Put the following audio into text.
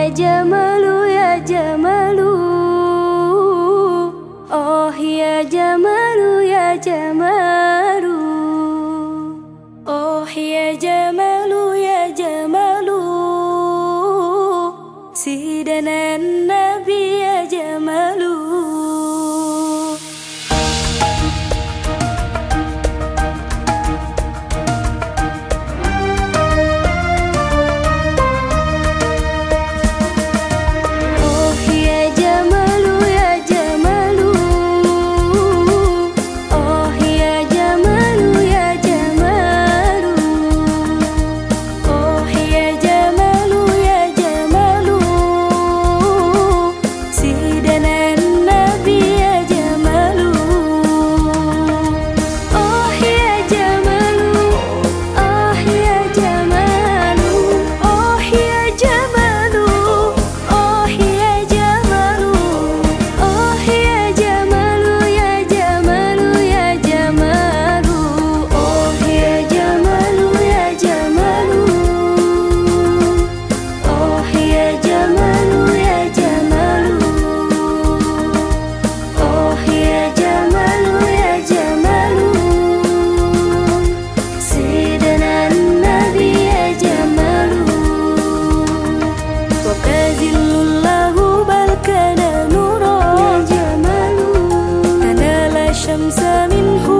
Ya Jamalu ya Jamalu Oh ya Jamalu ya Jamalu Oh ya Jamalu ya Jamalu Sidanan Nabi ya Jamalu الشمس من